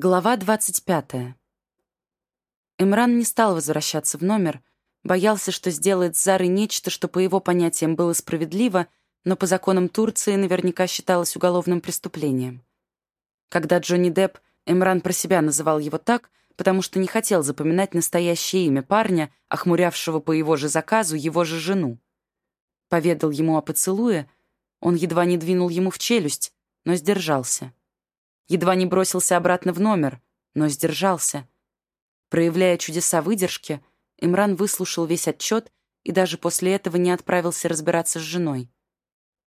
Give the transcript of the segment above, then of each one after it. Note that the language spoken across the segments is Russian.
Глава 25. Эмран не стал возвращаться в номер, боялся, что сделает с Зарой нечто, что по его понятиям было справедливо, но по законам Турции наверняка считалось уголовным преступлением. Когда Джонни Депп, Эмран про себя называл его так, потому что не хотел запоминать настоящее имя парня, охмурявшего по его же заказу его же жену. Поведал ему о поцелуе, он едва не двинул ему в челюсть, но сдержался. Едва не бросился обратно в номер, но сдержался. Проявляя чудеса выдержки, Имран выслушал весь отчет и даже после этого не отправился разбираться с женой.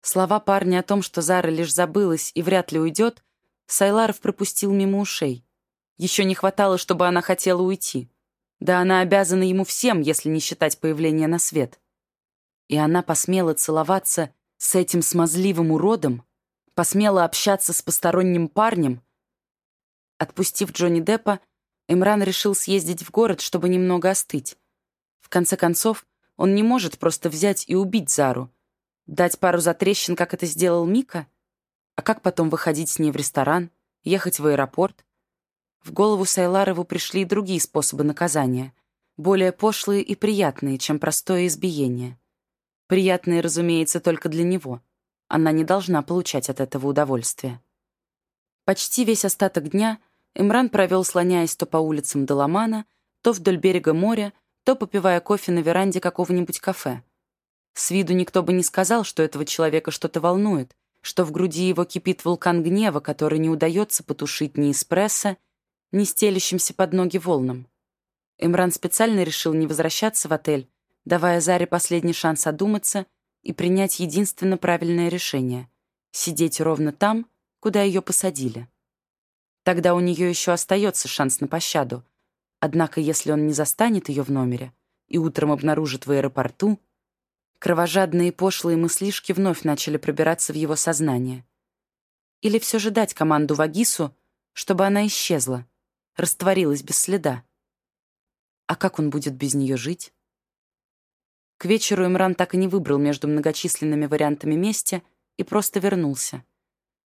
Слова парня о том, что Зара лишь забылась и вряд ли уйдет, Сайларов пропустил мимо ушей. Еще не хватало, чтобы она хотела уйти. Да она обязана ему всем, если не считать появление на свет. И она посмела целоваться с этим смазливым уродом, посмела общаться с посторонним парнем. Отпустив Джонни Деппа, Эмран решил съездить в город, чтобы немного остыть. В конце концов, он не может просто взять и убить Зару. Дать пару затрещин, как это сделал Мика? А как потом выходить с ней в ресторан, ехать в аэропорт? В голову Сайларову пришли и другие способы наказания, более пошлые и приятные, чем простое избиение. Приятные, разумеется, только для него — она не должна получать от этого удовольствия. Почти весь остаток дня Имран провел, слоняясь то по улицам Доломана, то вдоль берега моря, то попивая кофе на веранде какого-нибудь кафе. С виду никто бы не сказал, что этого человека что-то волнует, что в груди его кипит вулкан гнева, который не удается потушить ни эспрессо, ни стелящимся под ноги волнам. Имран специально решил не возвращаться в отель, давая Заре последний шанс одуматься — и принять единственно правильное решение — сидеть ровно там, куда ее посадили. Тогда у нее еще остается шанс на пощаду. Однако, если он не застанет ее в номере и утром обнаружит в аэропорту, кровожадные и пошлые мыслишки вновь начали пробираться в его сознание. Или все же дать команду Вагису, чтобы она исчезла, растворилась без следа. А как он будет без нее жить? К вечеру Имран так и не выбрал между многочисленными вариантами мести и просто вернулся.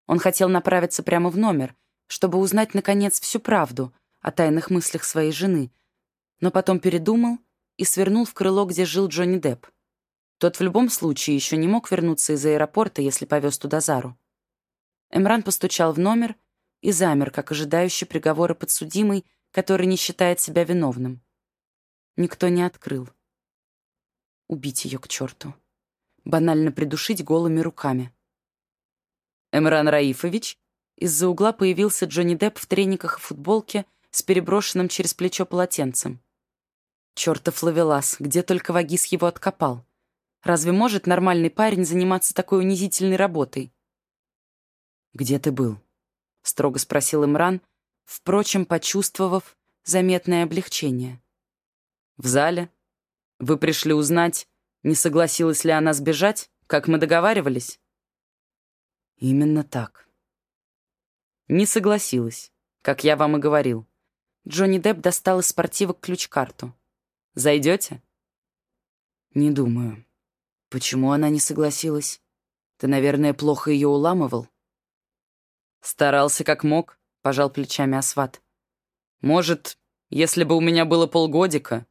Он хотел направиться прямо в номер, чтобы узнать, наконец, всю правду о тайных мыслях своей жены, но потом передумал и свернул в крыло, где жил Джонни Депп. Тот в любом случае еще не мог вернуться из аэропорта, если повез туда Зару. Эмран постучал в номер и замер, как ожидающий приговора подсудимый, который не считает себя виновным. Никто не открыл. Убить ее к черту. Банально придушить голыми руками. «Эмран Раифович?» Из-за угла появился Джонни Депп в трениках и футболке с переброшенным через плечо полотенцем. Чертов ловелас, где только Вагис его откопал. Разве может нормальный парень заниматься такой унизительной работой? «Где ты был?» — строго спросил Имран, впрочем, почувствовав заметное облегчение. «В зале», вы пришли узнать, не согласилась ли она сбежать, как мы договаривались? Именно так. Не согласилась, как я вам и говорил. Джонни Депп достал из спортивок ключ-карту. Зайдете? Не думаю. Почему она не согласилась? Ты, наверное, плохо ее уламывал? Старался как мог, пожал плечами Асват. Может, если бы у меня было полгодика,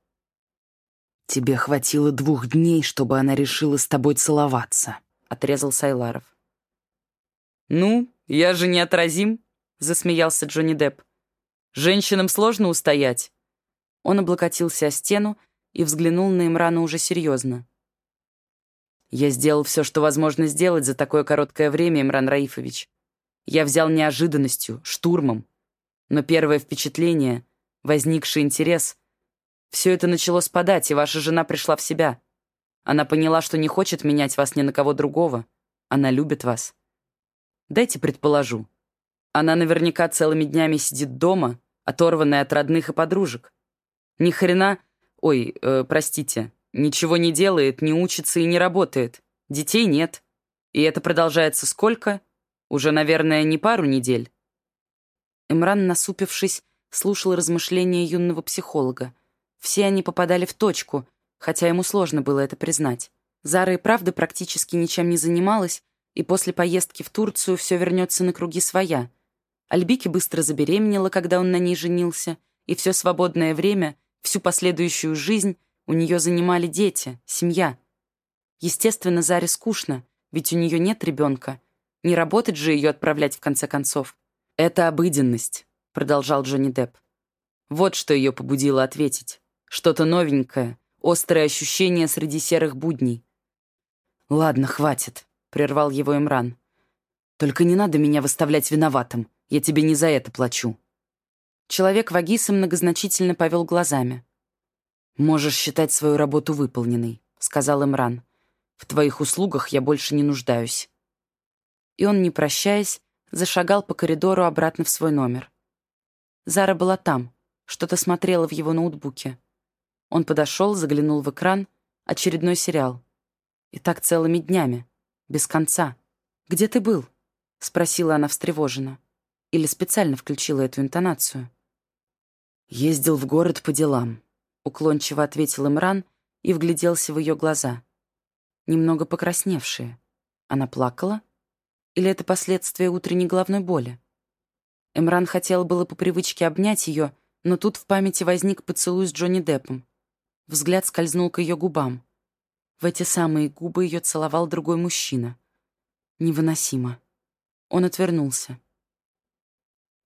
«Тебе хватило двух дней, чтобы она решила с тобой целоваться», — отрезал Сайларов. «Ну, я же неотразим», — засмеялся Джонни Депп. «Женщинам сложно устоять». Он облокотился о стену и взглянул на Имрана уже серьезно. «Я сделал все, что возможно сделать за такое короткое время, Имран Раифович. Я взял неожиданностью, штурмом. Но первое впечатление, возникший интерес — все это начало спадать, и ваша жена пришла в себя. Она поняла, что не хочет менять вас ни на кого другого. Она любит вас. Дайте предположу. Она наверняка целыми днями сидит дома, оторванная от родных и подружек. Ни хрена... Ой, э, простите. Ничего не делает, не учится и не работает. Детей нет. И это продолжается сколько? Уже, наверное, не пару недель. Эмран, насупившись, слушал размышления юного психолога. Все они попадали в точку, хотя ему сложно было это признать. Зара и правда практически ничем не занималась, и после поездки в Турцию все вернется на круги своя. Альбики быстро забеременела, когда он на ней женился, и все свободное время, всю последующую жизнь у нее занимали дети, семья. Естественно, Заре скучно, ведь у нее нет ребенка. Не работать же ее отправлять в конце концов. «Это обыденность», — продолжал Джонни Депп. Вот что ее побудило ответить. Что-то новенькое, острое ощущение среди серых будней. «Ладно, хватит», — прервал его Имран. «Только не надо меня выставлять виноватым. Я тебе не за это плачу». Человек Вагиса многозначительно повел глазами. «Можешь считать свою работу выполненной», — сказал Имран. «В твоих услугах я больше не нуждаюсь». И он, не прощаясь, зашагал по коридору обратно в свой номер. Зара была там, что-то смотрела в его ноутбуке. Он подошел, заглянул в экран. Очередной сериал. И так целыми днями. Без конца. «Где ты был?» — спросила она встревоженно. Или специально включила эту интонацию. «Ездил в город по делам», — уклончиво ответил Имран и вгляделся в ее глаза. Немного покрасневшие. Она плакала? Или это последствия утренней головной боли? Эмран хотел было по привычке обнять ее, но тут в памяти возник поцелуй с Джонни Деппом. Взгляд скользнул к ее губам. В эти самые губы ее целовал другой мужчина. Невыносимо. Он отвернулся.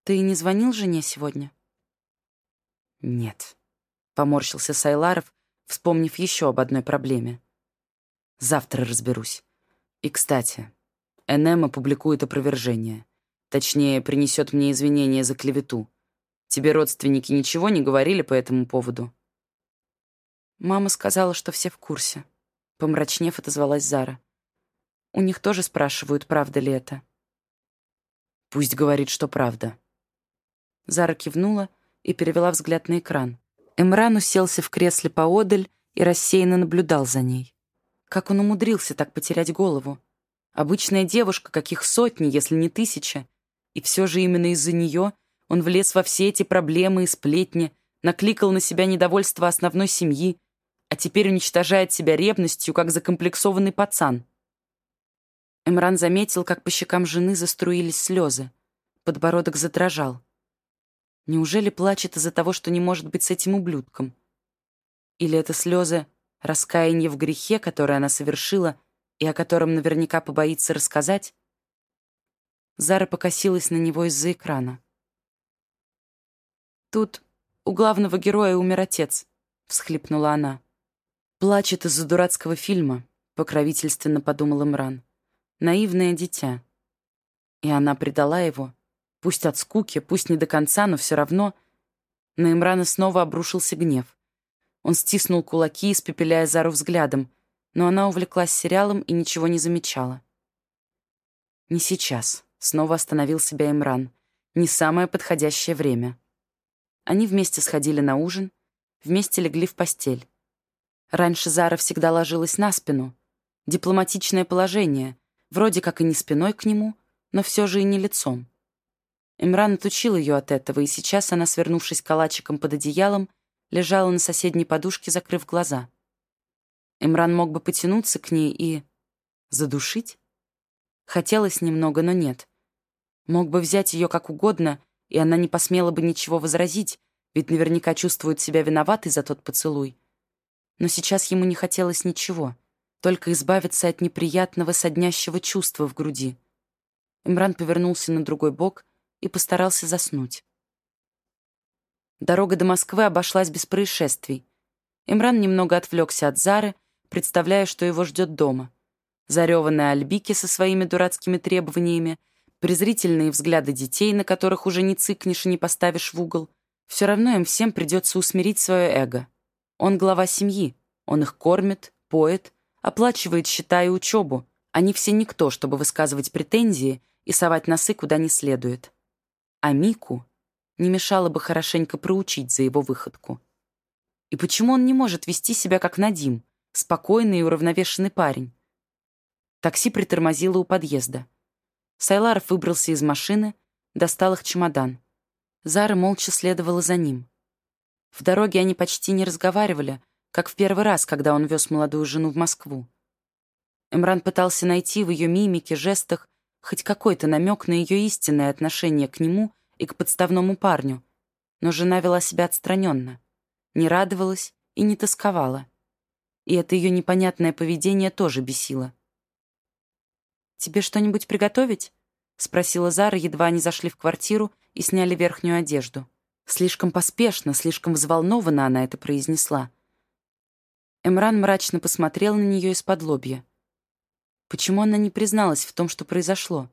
«Ты не звонил жене сегодня?» «Нет», — поморщился Сайларов, вспомнив еще об одной проблеме. «Завтра разберусь. И, кстати, Энема публикует опровержение. Точнее, принесет мне извинения за клевету. Тебе родственники ничего не говорили по этому поводу?» Мама сказала, что все в курсе. Помрачнев, отозвалась Зара. У них тоже спрашивают, правда ли это. Пусть говорит, что правда. Зара кивнула и перевела взгляд на экран. Эмран уселся в кресле поодаль и рассеянно наблюдал за ней. Как он умудрился так потерять голову? Обычная девушка, каких сотни, если не тысяча. И все же именно из-за нее он влез во все эти проблемы и сплетни, накликал на себя недовольство основной семьи, а теперь уничтожает себя ревностью, как закомплексованный пацан. Эмран заметил, как по щекам жены заструились слезы. Подбородок задрожал. Неужели плачет из-за того, что не может быть с этим ублюдком? Или это слезы раскаяния в грехе, которое она совершила и о котором наверняка побоится рассказать? Зара покосилась на него из-за экрана. «Тут у главного героя умер отец», — всхлипнула она. «Плачет из-за дурацкого фильма», — покровительственно подумал Имран. «Наивное дитя». И она предала его. Пусть от скуки, пусть не до конца, но все равно. На Имрана снова обрушился гнев. Он стиснул кулаки, испепеляя Зару взглядом, но она увлеклась сериалом и ничего не замечала. «Не сейчас», — снова остановил себя Имран. «Не самое подходящее время». Они вместе сходили на ужин, вместе легли в постель. Раньше Зара всегда ложилась на спину. Дипломатичное положение, вроде как и не спиной к нему, но все же и не лицом. Имран отучил ее от этого, и сейчас она, свернувшись калачиком под одеялом, лежала на соседней подушке, закрыв глаза. Имран мог бы потянуться к ней и... задушить? Хотелось немного, но нет. Мог бы взять ее как угодно — и она не посмела бы ничего возразить, ведь наверняка чувствует себя виноватой за тот поцелуй. Но сейчас ему не хотелось ничего, только избавиться от неприятного соднящего чувства в груди. Имран повернулся на другой бок и постарался заснуть. Дорога до Москвы обошлась без происшествий. Имран немного отвлекся от Зары, представляя, что его ждет дома. Зареванная Альбики со своими дурацкими требованиями — презрительные взгляды детей, на которых уже не цыкнешь и не поставишь в угол. Все равно им всем придется усмирить свое эго. Он глава семьи, он их кормит, поет, оплачивает счета и учебу. Они все никто, чтобы высказывать претензии и совать носы куда не следует. А Мику не мешало бы хорошенько проучить за его выходку. И почему он не может вести себя как Надим, спокойный и уравновешенный парень? Такси притормозило у подъезда. Сайларов выбрался из машины, достал их чемодан. Зара молча следовала за ним. В дороге они почти не разговаривали, как в первый раз, когда он вез молодую жену в Москву. Эмран пытался найти в ее мимике, жестах хоть какой-то намек на ее истинное отношение к нему и к подставному парню, но жена вела себя отстраненно, не радовалась и не тосковала. И это ее непонятное поведение тоже бесило. «Тебе что-нибудь приготовить?» — спросила Зара, едва они зашли в квартиру и сняли верхнюю одежду. Слишком поспешно, слишком взволнованно она это произнесла. Эмран мрачно посмотрел на нее из-под лобья. Почему она не призналась в том, что произошло?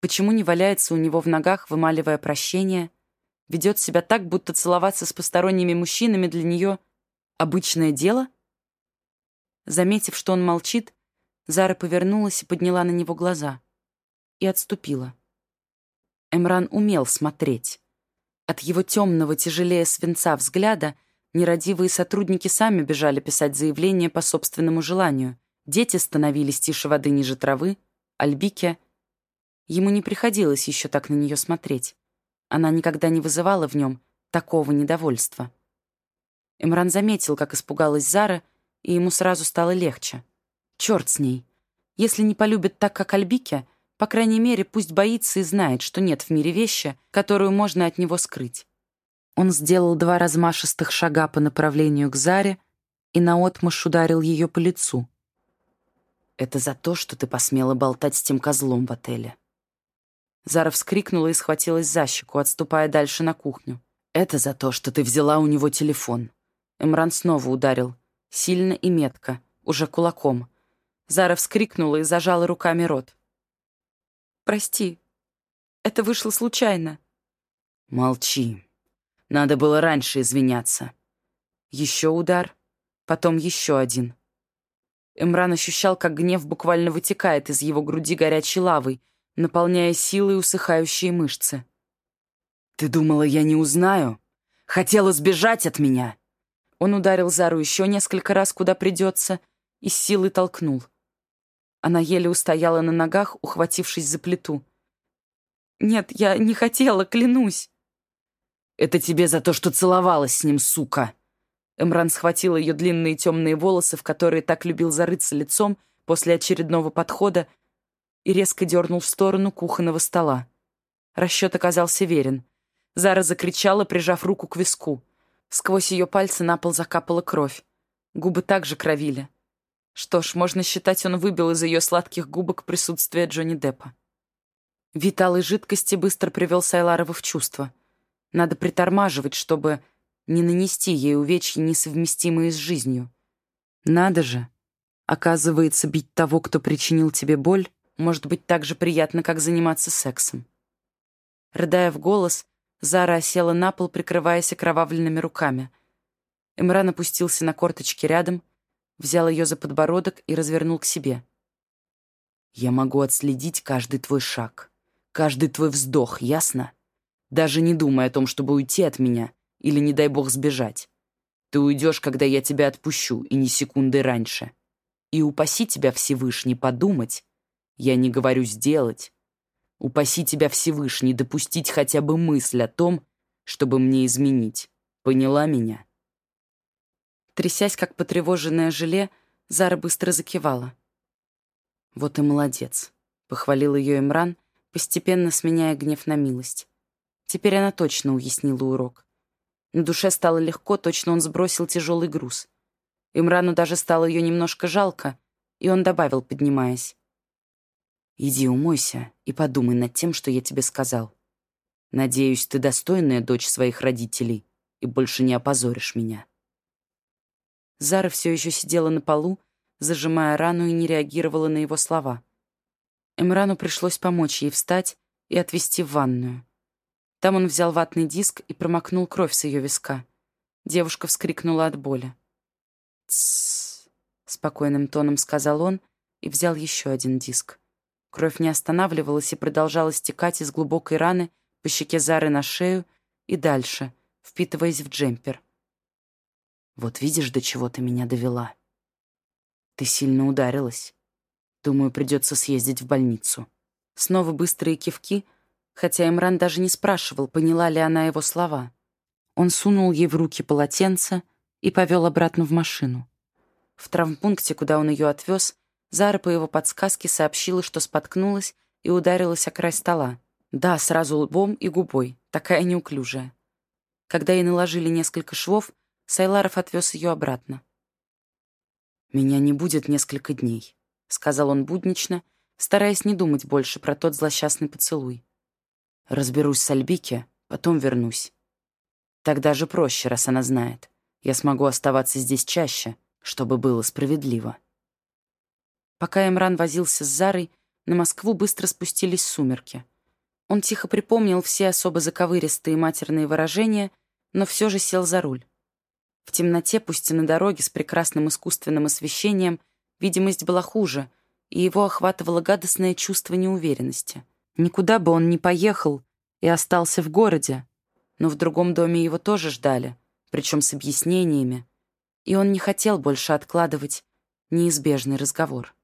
Почему не валяется у него в ногах, вымаливая прощение? Ведет себя так, будто целоваться с посторонними мужчинами для нее обычное дело? Заметив, что он молчит, Зара повернулась и подняла на него глаза. И отступила. Эмран умел смотреть. От его темного, тяжелее свинца взгляда нерадивые сотрудники сами бежали писать заявление по собственному желанию. Дети становились тише воды ниже травы, Альбике... Ему не приходилось еще так на нее смотреть. Она никогда не вызывала в нем такого недовольства. Эмран заметил, как испугалась Зара, и ему сразу стало легче. Черт с ней. Если не полюбит так, как Альбике, по крайней мере, пусть боится и знает, что нет в мире вещи, которую можно от него скрыть. Он сделал два размашистых шага по направлению к Заре и наотмашь ударил ее по лицу. «Это за то, что ты посмела болтать с тем козлом в отеле». Зара вскрикнула и схватилась за щеку, отступая дальше на кухню. «Это за то, что ты взяла у него телефон». Эмран снова ударил. Сильно и метко, уже кулаком. Зара вскрикнула и зажала руками рот. Прости. Это вышло случайно. Молчи. Надо было раньше извиняться. Еще удар, потом еще один. Эмран ощущал, как гнев буквально вытекает из его груди горячей лавой, наполняя силой усыхающие мышцы. «Ты думала, я не узнаю? Хотела сбежать от меня?» Он ударил Зару еще несколько раз, куда придется, и с силой толкнул. Она еле устояла на ногах, ухватившись за плиту. «Нет, я не хотела, клянусь». «Это тебе за то, что целовалась с ним, сука!» Эмран схватил ее длинные темные волосы, в которые так любил зарыться лицом после очередного подхода, и резко дернул в сторону кухонного стола. Расчет оказался верен. Зара закричала, прижав руку к виску. Сквозь ее пальцы на пол закапала кровь. Губы также кровили. Что ж, можно считать, он выбил из ее сладких губок присутствие Джонни Деппа. Вид алой жидкости быстро привел Сайларова в чувство. Надо притормаживать, чтобы не нанести ей увечья, несовместимые с жизнью. Надо же. Оказывается, бить того, кто причинил тебе боль, может быть так же приятно, как заниматься сексом. Рыдая в голос, Зара осела на пол, прикрываясь окровавленными руками. Эмран опустился на корточки рядом — взял ее за подбородок и развернул к себе. «Я могу отследить каждый твой шаг, каждый твой вздох, ясно? Даже не думай о том, чтобы уйти от меня или, не дай бог, сбежать. Ты уйдешь, когда я тебя отпущу, и не секунды раньше. И упаси тебя Всевышний подумать, я не говорю сделать. Упаси тебя Всевышний допустить хотя бы мысль о том, чтобы мне изменить. Поняла меня?» Трясясь, как потревоженное желе, Зара быстро закивала. «Вот и молодец», — похвалил ее Имран, постепенно сменяя гнев на милость. Теперь она точно уяснила урок. На душе стало легко, точно он сбросил тяжелый груз. Имрану даже стало ее немножко жалко, и он добавил, поднимаясь. «Иди умойся и подумай над тем, что я тебе сказал. Надеюсь, ты достойная дочь своих родителей и больше не опозоришь меня». Зара все еще сидела на полу, зажимая рану и не реагировала на его слова. Эмрану пришлось помочь ей встать и отвезти в ванную. Там он взял ватный диск и промокнул кровь с ее виска. Девушка вскрикнула от боли. «Тссс», — спокойным тоном сказал он и взял еще один диск. Кровь не останавливалась и продолжала стекать из глубокой раны по щеке Зары на шею и дальше, впитываясь в джемпер. Вот видишь, до чего ты меня довела. Ты сильно ударилась. Думаю, придется съездить в больницу. Снова быстрые кивки, хотя Эмран даже не спрашивал, поняла ли она его слова. Он сунул ей в руки полотенце и повел обратно в машину. В травмпункте, куда он ее отвез, Зара по его подсказке сообщила, что споткнулась и ударилась о край стола. Да, сразу лбом и губой, такая неуклюжая. Когда ей наложили несколько швов, Сайларов отвез ее обратно. «Меня не будет несколько дней», — сказал он буднично, стараясь не думать больше про тот злосчастный поцелуй. «Разберусь с Альбике, потом вернусь. Тогда же проще, раз она знает. Я смогу оставаться здесь чаще, чтобы было справедливо». Пока Эмран возился с Зарой, на Москву быстро спустились сумерки. Он тихо припомнил все особо заковыристые матерные выражения, но все же сел за руль. В темноте, пусть и на дороге с прекрасным искусственным освещением, видимость была хуже, и его охватывало гадостное чувство неуверенности. Никуда бы он не поехал и остался в городе, но в другом доме его тоже ждали, причем с объяснениями, и он не хотел больше откладывать неизбежный разговор.